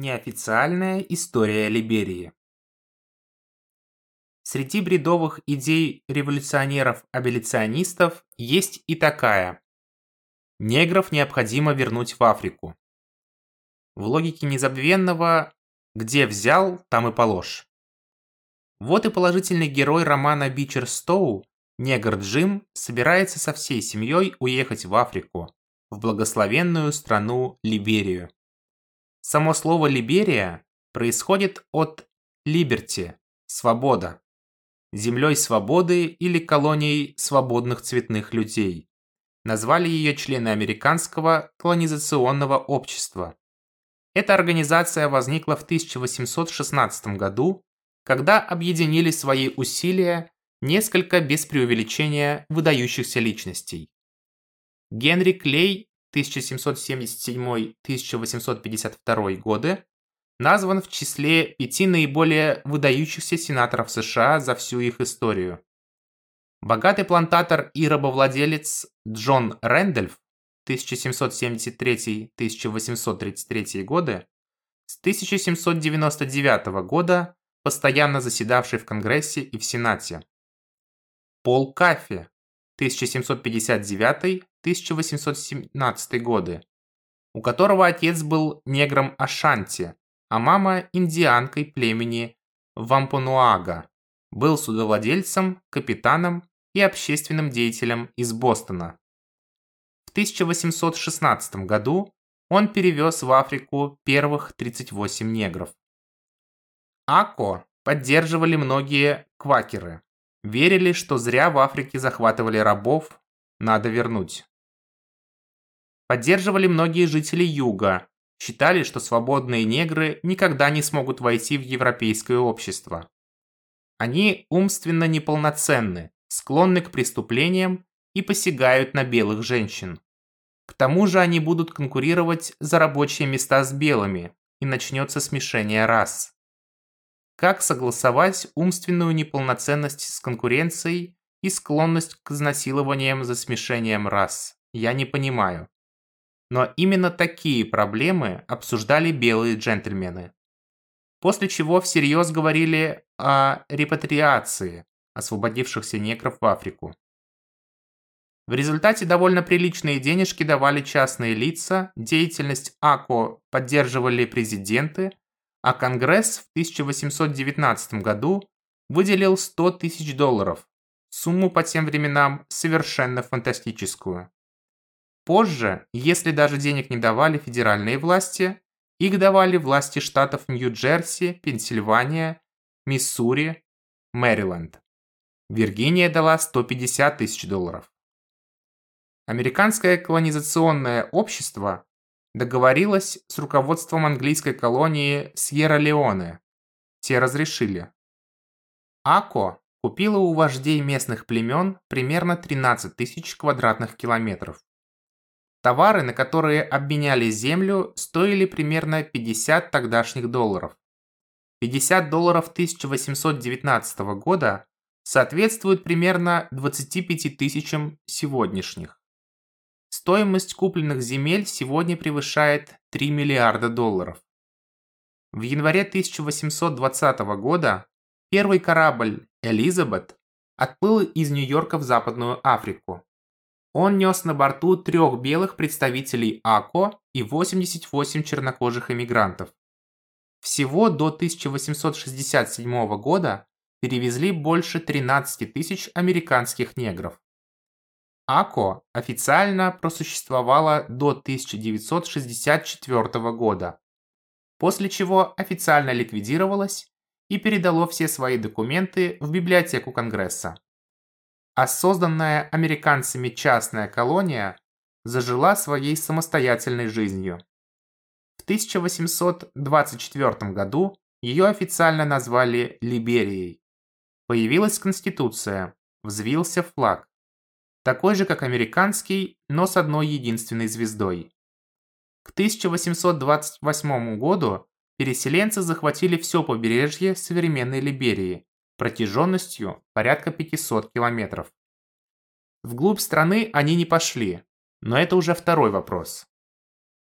Неофициальная история Либерии Среди бредовых идей революционеров-аболиционистов есть и такая. Негров необходимо вернуть в Африку. В логике незабвенного «где взял, там и положь». Вот и положительный герой романа Бичер Стоу, негр Джим, собирается со всей семьей уехать в Африку, в благословенную страну Либерию. Само слово «Либерия» происходит от «liberty» – «свобода», землей свободы или колонией свободных цветных людей. Назвали ее члены американского колонизационного общества. Эта организация возникла в 1816 году, когда объединили свои усилия несколько без преувеличения выдающихся личностей. Генри Клей 1777-1852 годы назван в числе пяти наиболее выдающихся сенаторов США за всю их историю. Богатый плантатор и рабовладелец Джон Рэндольф 1773-1833 годы с 1799 года постоянно заседавший в Конгрессе и в Сенате. Пол Каффи 1759-1817 годы, у которого отец был негром Ашанти, а мама индианкой племени Вампонуага, был судовладельцем, капитаном и общественным деятелем из Бостона. В 1816 году он перевез в Африку первых 38 негров. Ако поддерживали многие квакеры, верили, что зря в Африке захватывали рабов, надо вернуть. Поддерживали многие жители Юга, считали, что свободные негры никогда не смогут войти в европейское общество. Они умственно неполноценны, склонны к преступлениям и посягают на белых женщин. К тому же они будут конкурировать за рабочие места с белыми, и начнется смешение рас. Как согласовать умственную неполноценность с конкуренцией и склонность к изнасилованиям за смешением рас, я не понимаю. Но именно такие проблемы обсуждали белые джентльмены. После чего всерьез говорили о репатриации освободившихся негров в Африку. В результате довольно приличные денежки давали частные лица, деятельность АКО поддерживали президенты, а Конгресс в 1819 году выделил 100 тысяч долларов, сумму по тем временам совершенно фантастическую. Позже, если даже денег не давали федеральные власти, их давали власти штатов Нью-Джерси, Пенсильвания, Миссури, Мэриленд. Виргиния дала 150 тысяч долларов. Американское колонизационное общество договорилось с руководством английской колонии Сьерра-Леоне. Те разрешили. АКО купила у вождей местных племен примерно 13 тысяч квадратных километров. Товары, на которые обменяли землю, стоили примерно 50 тогдашних долларов. 50 долларов 1819 года соответствуют примерно 25 тысячам сегодняшних. Стоимость купленных земель сегодня превышает 3 миллиарда долларов. В январе 1820 года первый корабль «Элизабет» отплыл из Нью-Йорка в Западную Африку. Он нес на борту трех белых представителей АКО и 88 чернокожих эмигрантов. Всего до 1867 года перевезли больше 13 тысяч американских негров. АКО официально просуществовала до 1964 года, после чего официально ликвидировалась и передало все свои документы в библиотеку Конгресса а созданная американцами частная колония зажила своей самостоятельной жизнью. В 1824 году ее официально назвали Либерией. Появилась конституция, взвился флаг. Такой же, как американский, но с одной единственной звездой. К 1828 году переселенцы захватили все побережье современной Либерии, протяженностью порядка 500 километров. Вглубь страны они не пошли, но это уже второй вопрос.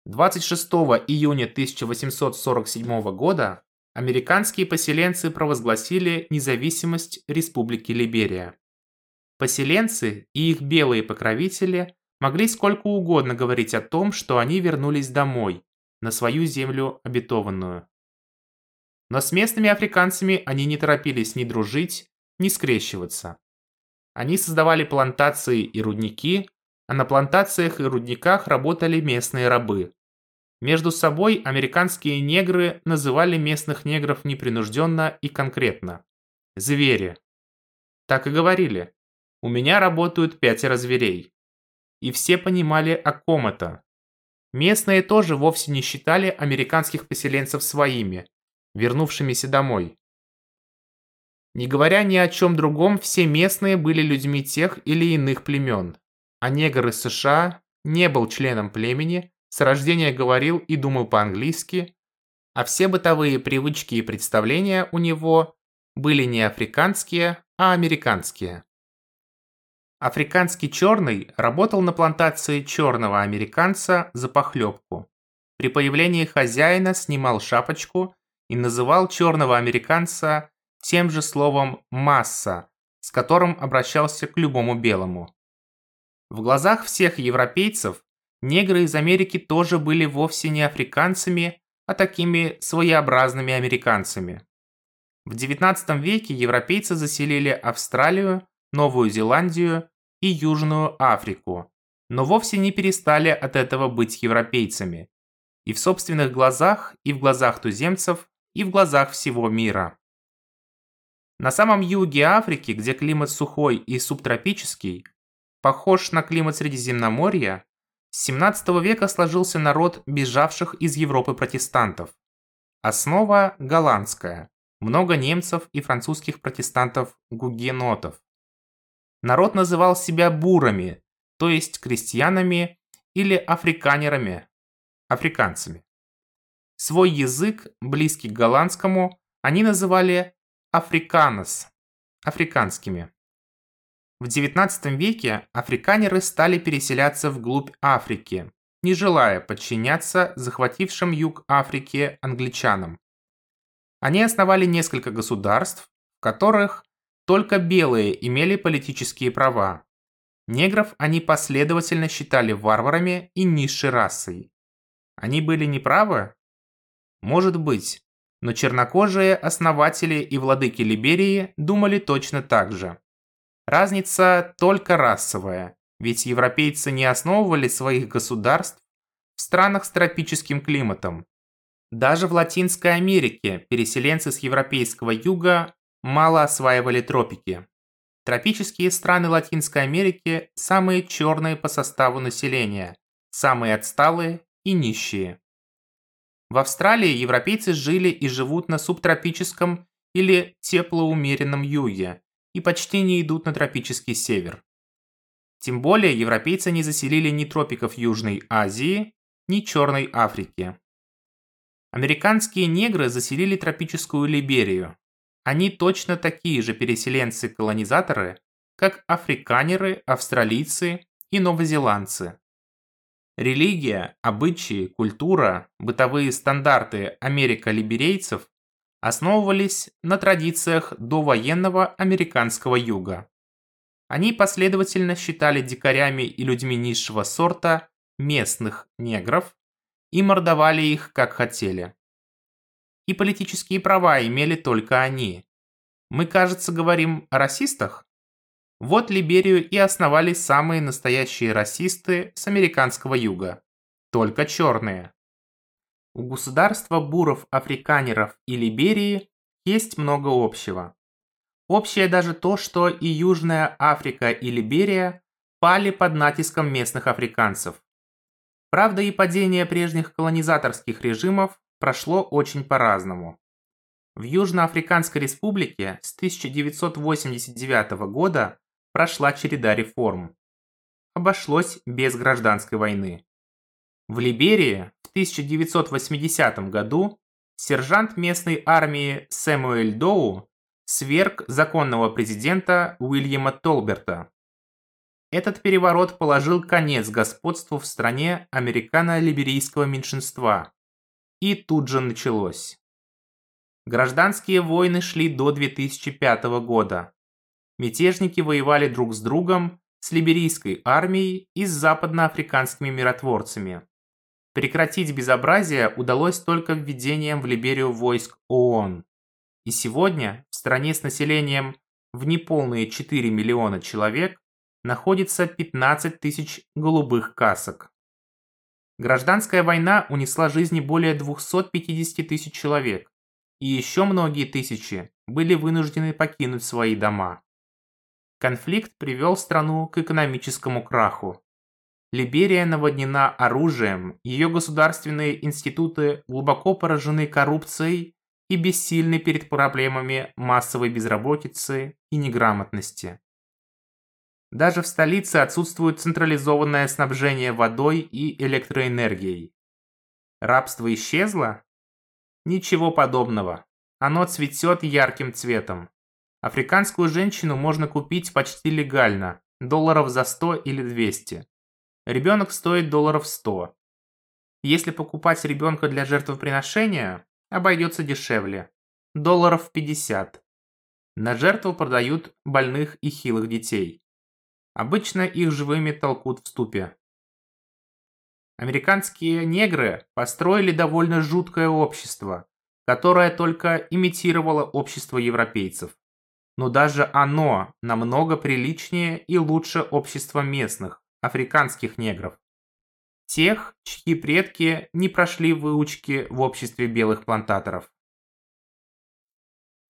26 июня 1847 года американские поселенцы провозгласили независимость Республики Либерия. Поселенцы и их белые покровители могли сколько угодно говорить о том, что они вернулись домой, на свою землю обетованную. Но с местными африканцами они не торопились ни дружить, ни скрещиваться. Они создавали плантации и рудники, а на плантациях и рудниках работали местные рабы. Между собой американские негры называли местных негров непринужденно и конкретно – звери. Так и говорили «У меня работают пятеро зверей». И все понимали, о ком это. Местные тоже вовсе не считали американских поселенцев своими, вернувшимися домой. Не говоря ни о чем другом, все местные были людьми тех или иных племен, а негр из США не был членом племени, с рождения говорил и думал по-английски, а все бытовые привычки и представления у него были не африканские, а американские. Африканский черный работал на плантации черного американца за похлебку. При появлении хозяина снимал шапочку и называл черного американца тем же словом «масса», с которым обращался к любому белому. В глазах всех европейцев негры из Америки тоже были вовсе не африканцами, а такими своеобразными американцами. В XIX веке европейцы заселили Австралию, Новую Зеландию и Южную Африку, но вовсе не перестали от этого быть европейцами. И в собственных глазах, и в глазах туземцев, и в глазах всего мира. На самом юге Африки, где климат сухой и субтропический, похож на климат Средиземноморья, с 17 века сложился народ бежавших из Европы протестантов. Основа голландская, много немцев и французских протестантов-гугенотов. Народ называл себя бурами, то есть крестьянами или африканерами, африканцами. Свой язык, близкий к голландскому, они называли африканос, африканскими. В XIX веке африканеры стали переселяться вглубь Африки, не желая подчиняться захватившим юг Африки англичанам. Они основали несколько государств, в которых только белые имели политические права. Негров они последовательно считали варварами и низшей расой. Они были неправы? Может быть, но чернокожие основатели и владыки Либерии думали точно так же. Разница только расовая, ведь европейцы не основывали своих государств в странах с тропическим климатом. Даже в Латинской Америке переселенцы с европейского юга мало осваивали тропики. Тропические страны Латинской Америки самые черные по составу населения, самые отсталые и нищие. В Австралии европейцы жили и живут на субтропическом или теплоумеренном юге, и почти не идут на тропический север. Тем более европейцы не заселили ни тропиков Южной Азии, ни Черной Африки. Американские негры заселили тропическую Либерию. Они точно такие же переселенцы-колонизаторы, как африканеры, австралийцы и новозеландцы. Религия, обычаи, культура, бытовые стандарты америка-либерейцев основывались на традициях довоенного американского юга. Они последовательно считали дикарями и людьми низшего сорта местных негров и мордовали их как хотели. И политические права имели только они. Мы, кажется, говорим о расистах? Вот Либерию и основали самые настоящие расисты с американского юга. Только черные. У государства буров-африканеров и Либерии есть много общего. Общее даже то, что и Южная Африка и Либерия пали под натиском местных африканцев. Правда, и падение прежних колонизаторских режимов прошло очень по-разному. В Южноафриканской республике с 1989 года прошла череда реформ. Обошлось без гражданской войны. В Либерии в 1980 году сержант местной армии Сэмуэль Доу сверг законного президента Уильяма Толберта. Этот переворот положил конец господству в стране американо-либерийского меньшинства. И тут же началось. Гражданские войны шли до 2005 года. Мятежники воевали друг с другом, с либерийской армией и с западноафриканскими миротворцами. Прекратить безобразие удалось только введением в Либерию войск ООН. И сегодня в стране с населением в неполные 4 миллиона человек находится 15 тысяч голубых касок. Гражданская война унесла жизни более 250 тысяч человек, и еще многие тысячи были вынуждены покинуть свои дома. Конфликт привел страну к экономическому краху. Либерия наводнена оружием, ее государственные институты глубоко поражены коррупцией и бессильны перед проблемами массовой безработицы и неграмотности. Даже в столице отсутствует централизованное снабжение водой и электроэнергией. Рабство исчезло? Ничего подобного. Оно цветет ярким цветом. Африканскую женщину можно купить почти легально, долларов за 100 или 200. Ребенок стоит долларов 100. Если покупать ребенка для жертвоприношения, обойдется дешевле. Долларов 50. На жертву продают больных и хилых детей. Обычно их живыми толкут в ступе. Американские негры построили довольно жуткое общество, которое только имитировало общество европейцев. Но даже оно намного приличнее и лучше общества местных, африканских негров. Тех, чьи предки не прошли выучки в обществе белых плантаторов.